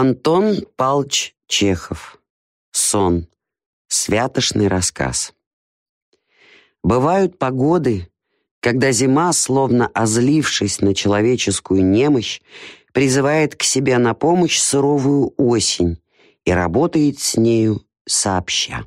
Антон Палч Чехов. Сон. Святошный рассказ. Бывают погоды, когда зима, словно озлившись на человеческую немощь, призывает к себе на помощь суровую осень и работает с нею сообща.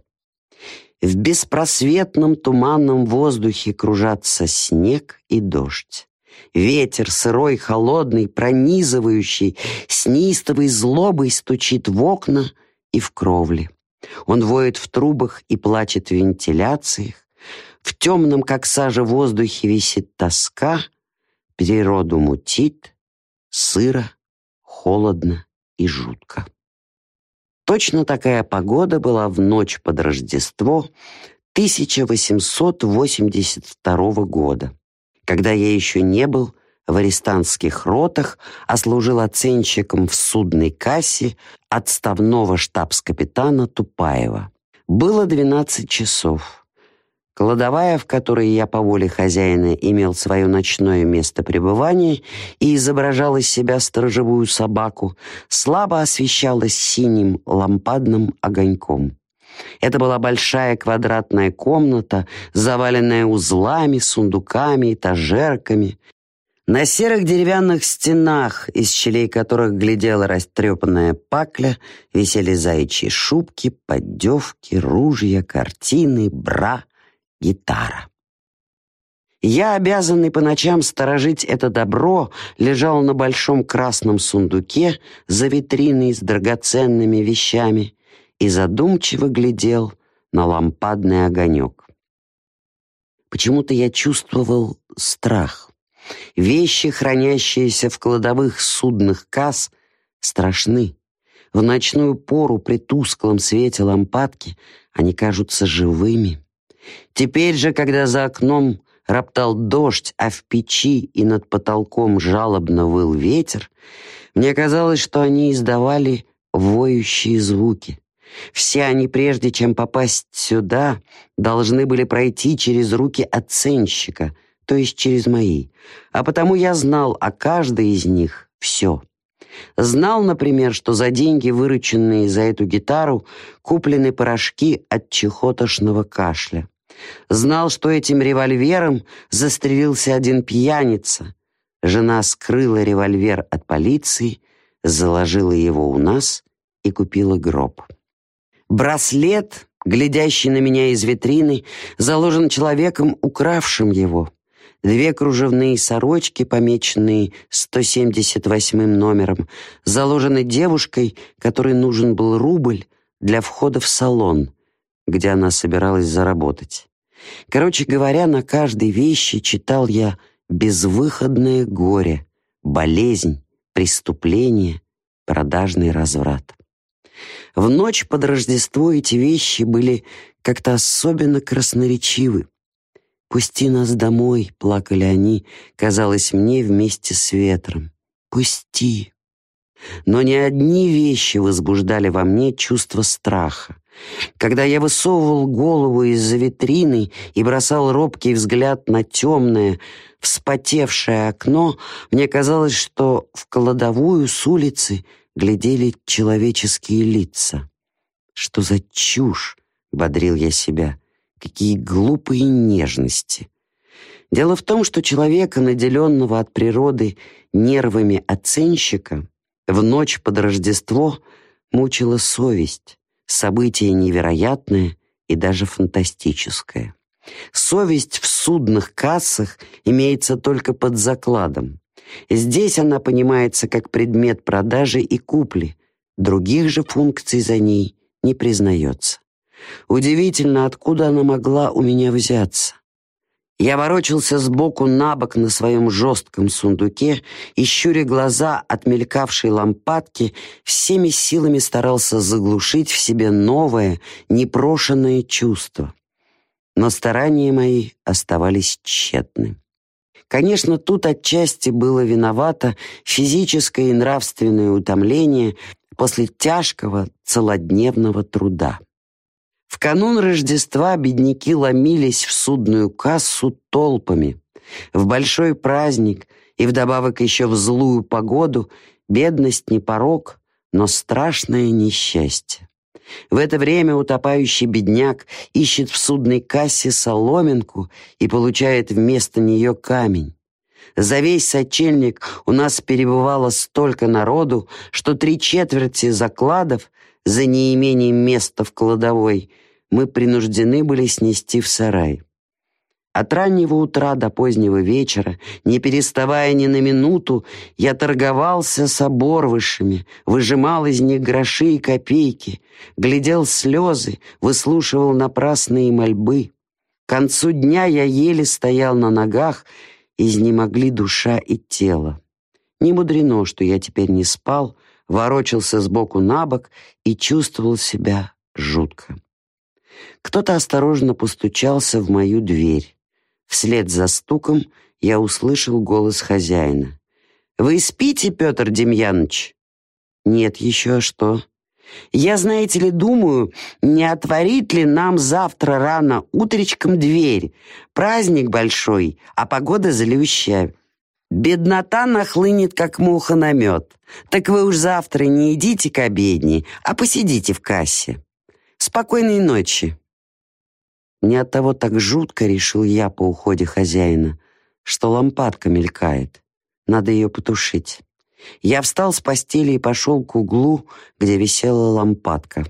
В беспросветном туманном воздухе кружатся снег и дождь. Ветер сырой, холодный, пронизывающий, с неистовой злобой стучит в окна и в кровли. Он воет в трубах и плачет в вентиляциях. В темном, как сажа, воздухе висит тоска. Природу мутит, сыро, холодно и жутко. Точно такая погода была в ночь под Рождество 1882 года когда я еще не был в арестантских ротах, а служил оценщиком в судной кассе отставного штабс-капитана Тупаева. Было 12 часов. Кладовая, в которой я по воле хозяина имел свое ночное место пребывания и изображал из себя сторожевую собаку, слабо освещалась синим лампадным огоньком. Это была большая квадратная комната, заваленная узлами, сундуками, этажерками. На серых деревянных стенах, из щелей которых глядела растрепанная пакля, висели заячьи шубки, поддевки, ружья, картины, бра, гитара. Я, обязанный по ночам сторожить это добро, лежал на большом красном сундуке за витриной с драгоценными вещами и задумчиво глядел на лампадный огонек. Почему-то я чувствовал страх. Вещи, хранящиеся в кладовых судных касс, страшны. В ночную пору при тусклом свете лампадки они кажутся живыми. Теперь же, когда за окном роптал дождь, а в печи и над потолком жалобно выл ветер, мне казалось, что они издавали воющие звуки. Все они, прежде чем попасть сюда, должны были пройти через руки оценщика, то есть через мои. А потому я знал о каждой из них все. Знал, например, что за деньги, вырученные за эту гитару, куплены порошки от чехотошного кашля. Знал, что этим револьвером застрелился один пьяница. Жена скрыла револьвер от полиции, заложила его у нас и купила гроб. Браслет, глядящий на меня из витрины, заложен человеком, укравшим его. Две кружевные сорочки, помеченные 178 номером, заложены девушкой, которой нужен был рубль для входа в салон, где она собиралась заработать. Короче говоря, на каждой вещи читал я безвыходное горе, болезнь, преступление, продажный разврат. В ночь под Рождество эти вещи были как-то особенно красноречивы. «Пусти нас домой», — плакали они, казалось мне, вместе с ветром. «Пусти». Но не одни вещи возбуждали во мне чувство страха. Когда я высовывал голову из-за витрины и бросал робкий взгляд на темное, вспотевшее окно, мне казалось, что в кладовую с улицы — глядели человеческие лица. «Что за чушь?» — бодрил я себя. «Какие глупые нежности!» Дело в том, что человека, наделенного от природы нервами оценщика, в ночь под Рождество мучила совесть, событие невероятное и даже фантастическое. Совесть в судных кассах имеется только под закладом. Здесь она понимается как предмет продажи и купли, других же функций за ней не признается. Удивительно, откуда она могла у меня взяться. Я ворочался сбоку на бок на своем жестком сундуке и, щуря глаза от мелькавшей лампадки, всеми силами старался заглушить в себе новое, непрошенное чувство. Но старания мои оставались тщетны. Конечно, тут отчасти было виновато физическое и нравственное утомление после тяжкого целодневного труда. В канун Рождества бедняки ломились в судную кассу толпами. В большой праздник и вдобавок еще в злую погоду бедность не порог, но страшное несчастье. В это время утопающий бедняк ищет в судной кассе соломинку и получает вместо нее камень. За весь сочельник у нас перебывало столько народу, что три четверти закладов за неимением места в кладовой мы принуждены были снести в сарай. От раннего утра до позднего вечера, не переставая ни на минуту, я торговался с оборвышами, выжимал из них гроши и копейки, глядел слезы, выслушивал напрасные мольбы. К концу дня я еле стоял на ногах, изнемогли душа и тело. Не мудрено, что я теперь не спал, ворочался сбоку на бок и чувствовал себя жутко. Кто-то осторожно постучался в мою дверь. Вслед за стуком я услышал голос хозяина. «Вы спите, Петр Демьянович?» «Нет еще, что?» «Я, знаете ли, думаю, не отворить ли нам завтра рано утречком дверь? Праздник большой, а погода злющая. Беднота нахлынет, как муха на мед. Так вы уж завтра не идите к обедне, а посидите в кассе. Спокойной ночи». Не от того так жутко, решил я по уходе хозяина, что лампадка мелькает. Надо ее потушить. Я встал с постели и пошел к углу, где висела лампадка.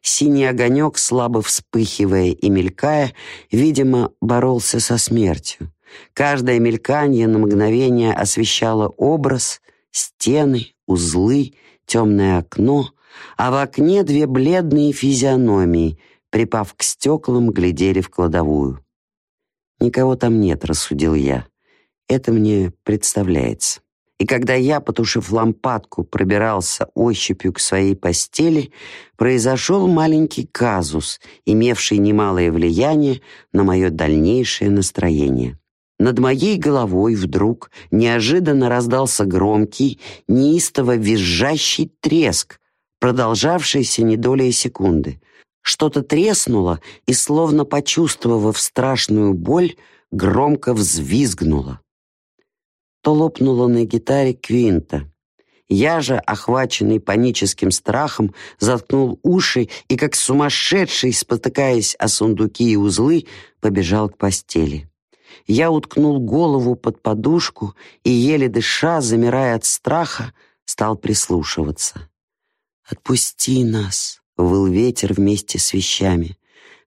Синий огонек, слабо вспыхивая и мелькая, видимо, боролся со смертью. Каждое мелькание на мгновение освещало образ, стены, узлы, темное окно, а в окне две бледные физиономии — припав к стеклам, глядели в кладовую. «Никого там нет», — рассудил я. «Это мне представляется». И когда я, потушив лампадку, пробирался ощупью к своей постели, произошел маленький казус, имевший немалое влияние на мое дальнейшее настроение. Над моей головой вдруг неожиданно раздался громкий, неистово визжащий треск, продолжавшийся не долей секунды — что-то треснуло и, словно почувствовав страшную боль, громко взвизгнуло. То лопнуло на гитаре Квинта. Я же, охваченный паническим страхом, заткнул уши и, как сумасшедший, спотыкаясь о сундуки и узлы, побежал к постели. Я уткнул голову под подушку и, еле дыша, замирая от страха, стал прислушиваться. «Отпусти нас!» — выл ветер вместе с вещами.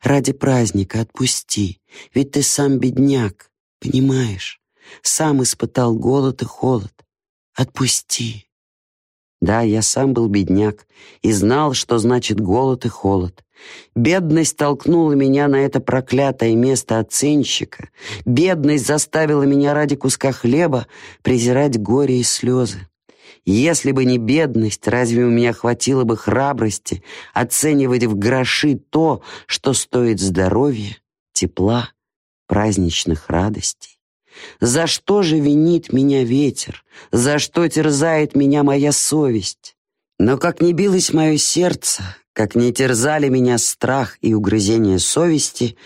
«Ради праздника отпусти, ведь ты сам бедняк, понимаешь? Сам испытал голод и холод. Отпусти». Да, я сам был бедняк и знал, что значит голод и холод. Бедность толкнула меня на это проклятое место оценщика. Бедность заставила меня ради куска хлеба презирать горе и слезы. Если бы не бедность, разве у меня хватило бы храбрости оценивать в гроши то, что стоит здоровья, тепла, праздничных радостей? За что же винит меня ветер? За что терзает меня моя совесть? Но как не билось мое сердце, как не терзали меня страх и угрызение совести,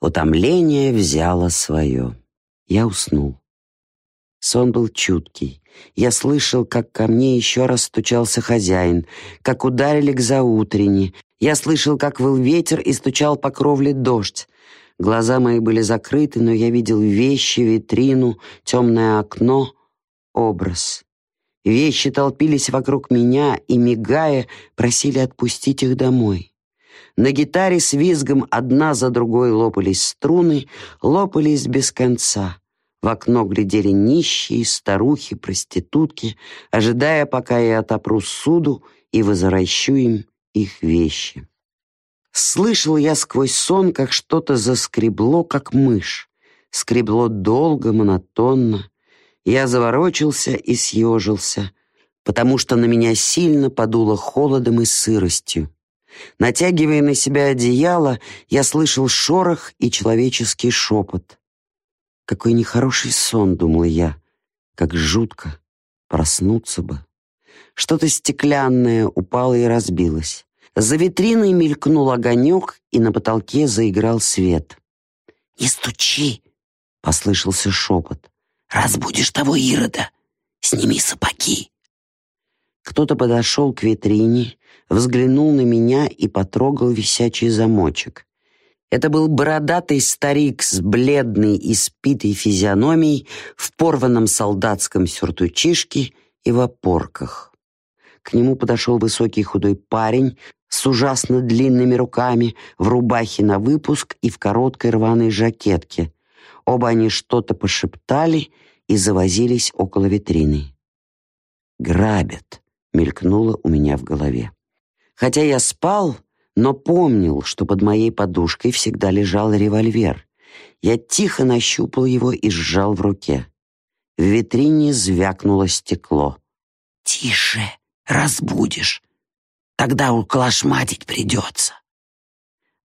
утомление взяло свое. Я уснул. Сон был чуткий. Я слышал, как ко мне еще раз стучался хозяин, как ударили к заутренне. Я слышал, как выл ветер и стучал по кровле дождь. Глаза мои были закрыты, но я видел вещи, витрину, темное окно, образ. Вещи толпились вокруг меня и, мигая, просили отпустить их домой. На гитаре с визгом одна за другой лопались струны, лопались без конца. В окно глядели нищие, старухи, проститутки, ожидая, пока я отопру суду и возвращу им их вещи. Слышал я сквозь сон, как что-то заскребло, как мышь. Скребло долго, монотонно. Я заворочился и съежился, потому что на меня сильно подуло холодом и сыростью. Натягивая на себя одеяло, я слышал шорох и человеческий шепот. Какой нехороший сон, думал я. Как жутко. Проснуться бы. Что-то стеклянное упало и разбилось. За витриной мелькнул огонек, и на потолке заиграл свет. «Не стучи!» — послышался шепот. «Разбудишь того Ирода! Сними сапоги!» Кто-то подошел к витрине, взглянул на меня и потрогал висячий замочек. Это был бородатый старик с бледной и спитой физиономией в порванном солдатском сюртучишке и в опорках. К нему подошел высокий худой парень с ужасно длинными руками, в рубахе на выпуск и в короткой рваной жакетке. Оба они что-то пошептали и завозились около витрины. «Грабят», — мелькнуло у меня в голове. Хотя я спал, но помнил, что под моей подушкой всегда лежал револьвер. Я тихо нащупал его и сжал в руке. В витрине звякнуло стекло. «Тише, разбудишь. Тогда уколошматить придется».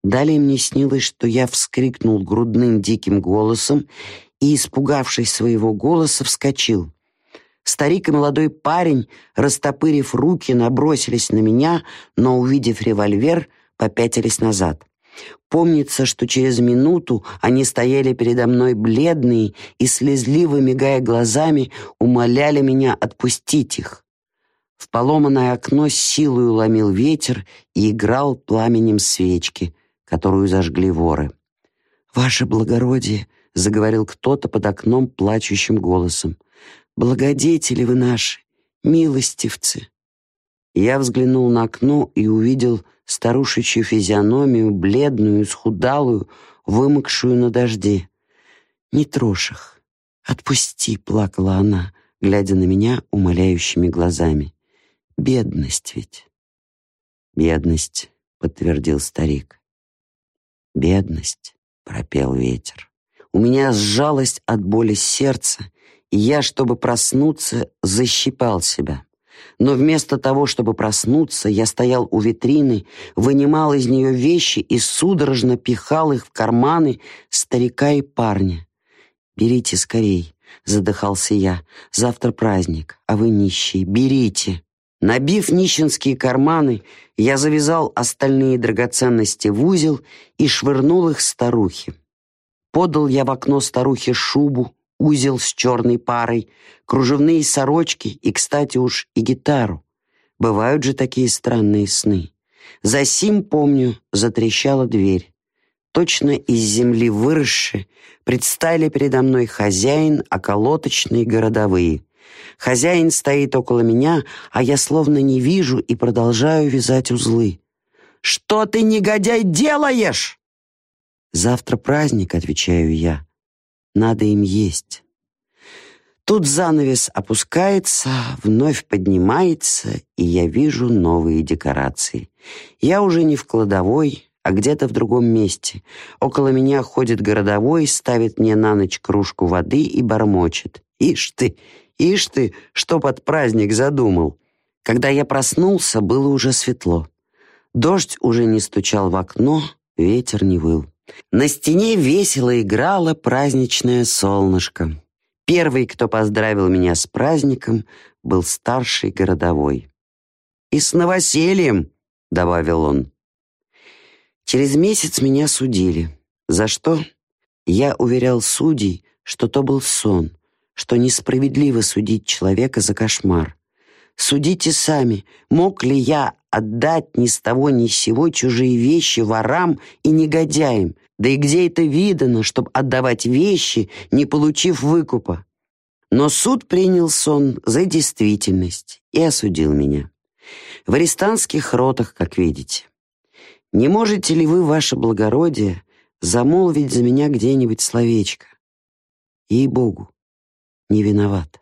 Далее мне снилось, что я вскрикнул грудным диким голосом и, испугавшись своего голоса, вскочил. Старик и молодой парень, растопырив руки, набросились на меня, но, увидев револьвер, попятились назад. Помнится, что через минуту они стояли передо мной бледные и, слезливо мигая глазами, умоляли меня отпустить их. В поломанное окно с ломил ветер и играл пламенем свечки, которую зажгли воры. «Ваше благородие», — заговорил кто-то под окном плачущим голосом, — Благодетели вы наши, милостивцы!» Я взглянул на окно и увидел старушечью физиономию, бледную, схудалую, вымокшую на дожде. «Не трожь их! Отпусти!» — плакала она, глядя на меня умоляющими глазами. «Бедность ведь!» «Бедность!» — подтвердил старик. «Бедность!» — пропел ветер. У меня сжалось от боли сердце, я, чтобы проснуться, защипал себя. Но вместо того, чтобы проснуться, я стоял у витрины, вынимал из нее вещи и судорожно пихал их в карманы старика и парня. «Берите скорей», — задыхался я. «Завтра праздник, а вы нищие. Берите». Набив нищенские карманы, я завязал остальные драгоценности в узел и швырнул их старухе. Подал я в окно старухе шубу, узел с черной парой, кружевные сорочки и, кстати уж, и гитару. Бывают же такие странные сны. За сим, помню, затрещала дверь. Точно из земли выросши, предстали передо мной хозяин, околоточные городовые. Хозяин стоит около меня, а я словно не вижу и продолжаю вязать узлы. «Что ты, негодяй, делаешь?» «Завтра праздник», — отвечаю я. Надо им есть. Тут занавес опускается, вновь поднимается, и я вижу новые декорации. Я уже не в кладовой, а где-то в другом месте. Около меня ходит городовой, ставит мне на ночь кружку воды и бормочет. «Ишь ты, ишь ты, что под праздник задумал!» Когда я проснулся, было уже светло. Дождь уже не стучал в окно, ветер не выл. На стене весело играло праздничное солнышко. Первый, кто поздравил меня с праздником, был старший городовой. «И с новосельем!» — добавил он. Через месяц меня судили. За что? Я уверял судей, что то был сон, что несправедливо судить человека за кошмар. Судите сами, мог ли я отдать ни с того ни с сего чужие вещи ворам и негодяям, да и где это видано, чтобы отдавать вещи, не получив выкупа? Но суд принял сон за действительность и осудил меня. В арестантских ротах, как видите. Не можете ли вы, ваше благородие, замолвить за меня где-нибудь словечко? Ей-богу, не виноват.